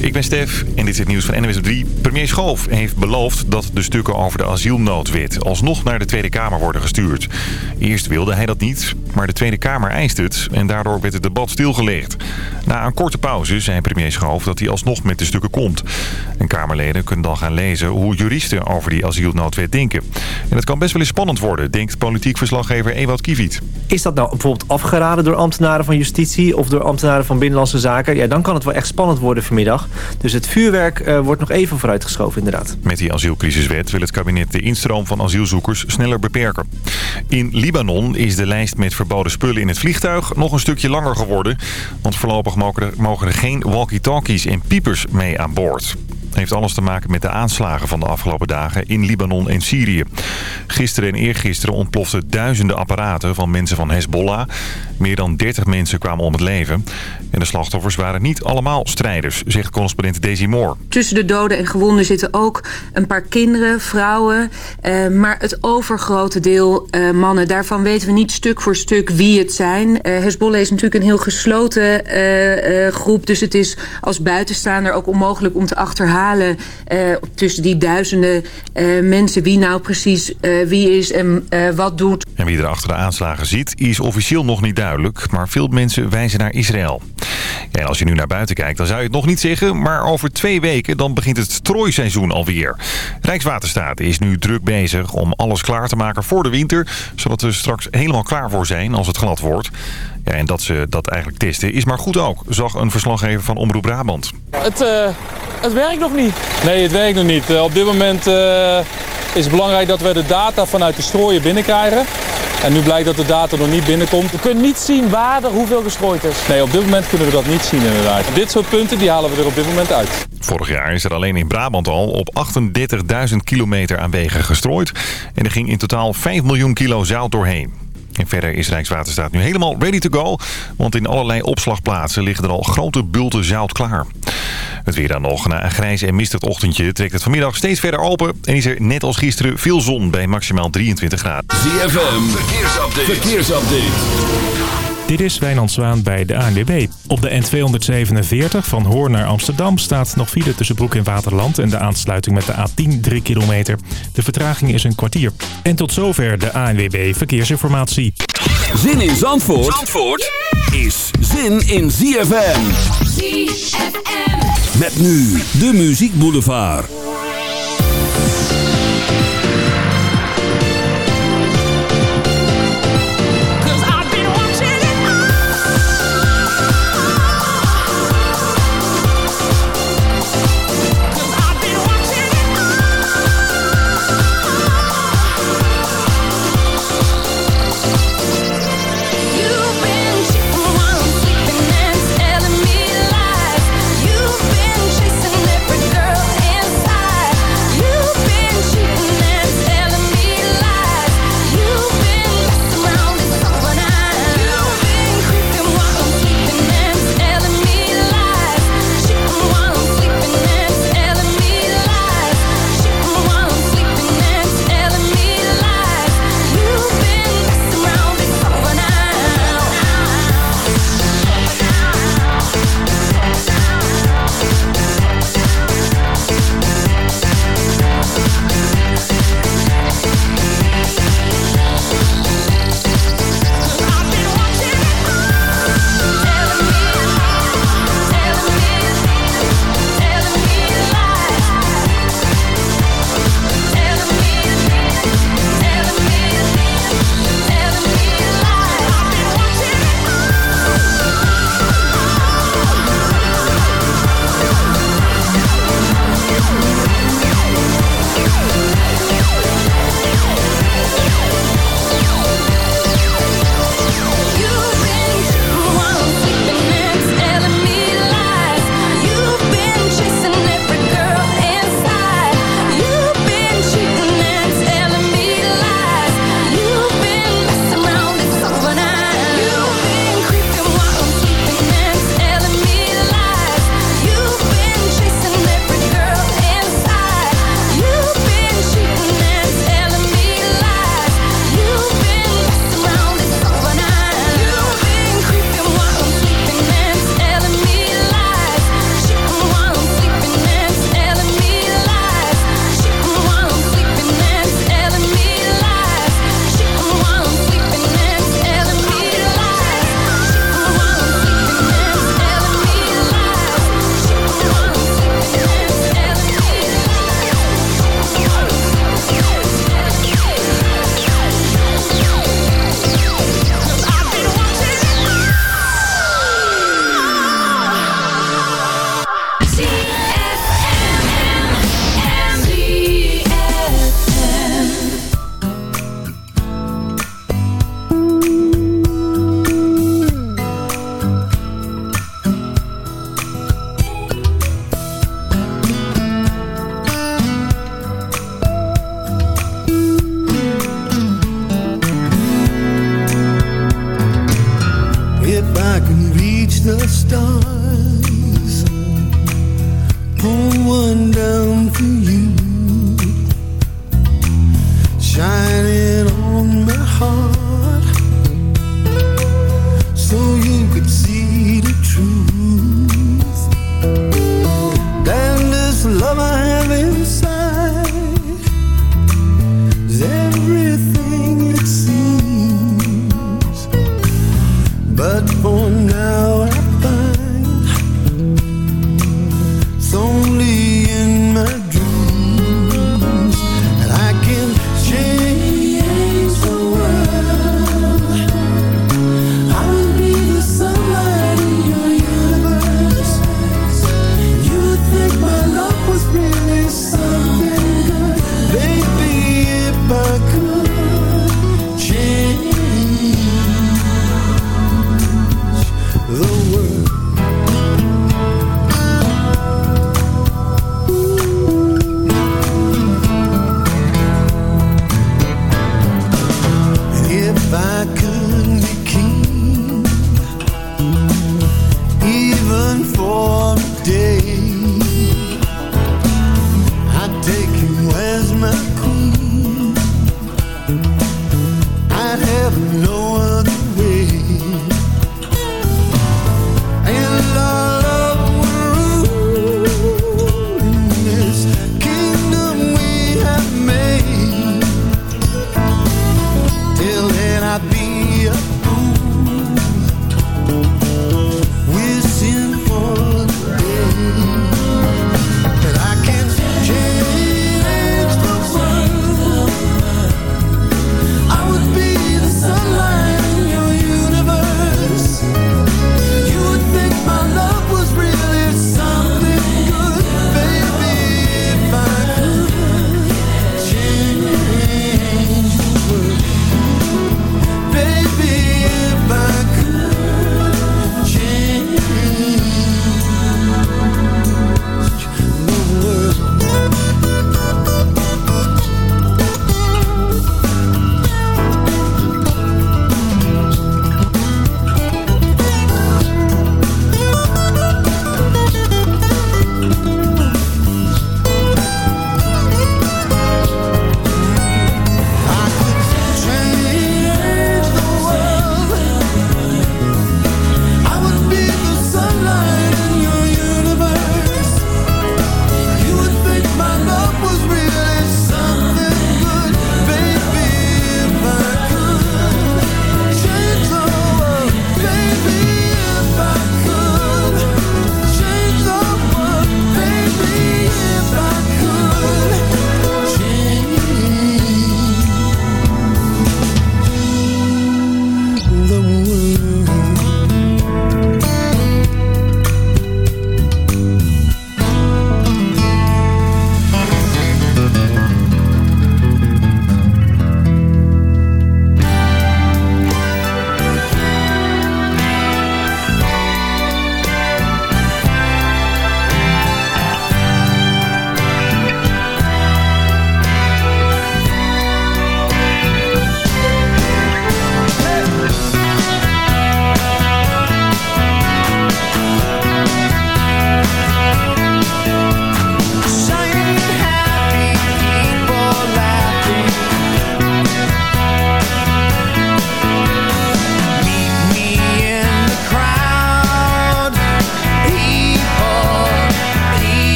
Ik ben Stef en dit is het nieuws van NWS 3. Premier Schoof heeft beloofd dat de stukken over de asielnoodwet alsnog naar de Tweede Kamer worden gestuurd. Eerst wilde hij dat niet, maar de Tweede Kamer eist het en daardoor werd het debat stilgelegd. Na een korte pauze zei premier Schoof dat hij alsnog met de stukken komt. En Kamerleden kunnen dan gaan lezen hoe juristen over die asielnoodwet denken. En het kan best wel eens spannend worden, denkt politiek verslaggever Ewout Kiviet. Is dat nou bijvoorbeeld afgeraden door ambtenaren van justitie of door ambtenaren van Binnenlandse Zaken? Ja, dan kan het wel echt spannend worden Dus het vuurwerk uh, wordt nog even vooruitgeschoven inderdaad. Met die asielcrisiswet wil het kabinet de instroom van asielzoekers sneller beperken. In Libanon is de lijst met verboden spullen in het vliegtuig nog een stukje langer geworden. Want voorlopig mogen er, mogen er geen walkie-talkies en piepers mee aan boord heeft alles te maken met de aanslagen van de afgelopen dagen in Libanon en Syrië. Gisteren en eergisteren ontploften duizenden apparaten van mensen van Hezbollah. Meer dan 30 mensen kwamen om het leven. En de slachtoffers waren niet allemaal strijders, zegt correspondent Daisy Moore. Tussen de doden en gewonden zitten ook een paar kinderen, vrouwen. Uh, maar het overgrote deel uh, mannen. Daarvan weten we niet stuk voor stuk wie het zijn. Uh, Hezbollah is natuurlijk een heel gesloten groep. Dus het is als buitenstaander ook onmogelijk om te achterhalen... tussen die duizenden mensen wie nou precies wie is en wat doet. En wie er achter de aanslagen zit is officieel nog niet duidelijk. Maar veel mensen wijzen naar Israël. En als je nu naar buiten kijkt, dan zou je het nog niet zeggen. Maar over twee weken dan begint het strooiseizoen alweer. Rijkswaterstaat is nu druk bezig om alles klaar te maken voor de winter. Zodat we straks helemaal klaar voor zijn als het glad wordt. Ja, en dat ze dat eigenlijk testen is maar goed ook, zag een verslaggever van Omroep Brabant. Het, uh, het werkt nog niet. Nee, het werkt nog niet. Uh, op dit moment uh, is het belangrijk dat we de data vanuit de strooien binnenkrijgen. En nu blijkt dat de data nog niet binnenkomt. We kunnen niet zien waar er hoeveel gestrooid is. Nee, op dit moment kunnen we dat niet zien inderdaad. Dit soort punten die halen we er op dit moment uit. Vorig jaar is er alleen in Brabant al op 38.000 kilometer aan wegen gestrooid. En er ging in totaal 5 miljoen kilo zout doorheen. En verder is Rijkswaterstaat nu helemaal ready to go. Want in allerlei opslagplaatsen liggen er al grote bulten zout klaar. Het weer dan nog. Na een grijze en mistig ochtendje trekt het vanmiddag steeds verder open. En is er net als gisteren veel zon bij maximaal 23 graden. ZFM, verkeersupdate. verkeersupdate. Dit is Wijnand Zwaan bij de ANWB. Op de N247 van Hoorn naar Amsterdam staat nog file tussen Broek en Waterland... en de aansluiting met de A10 3 kilometer. De vertraging is een kwartier. En tot zover de ANWB Verkeersinformatie. Zin in Zandvoort, Zandvoort is zin in ZFM. ZFM. Met nu de Muziek Boulevard.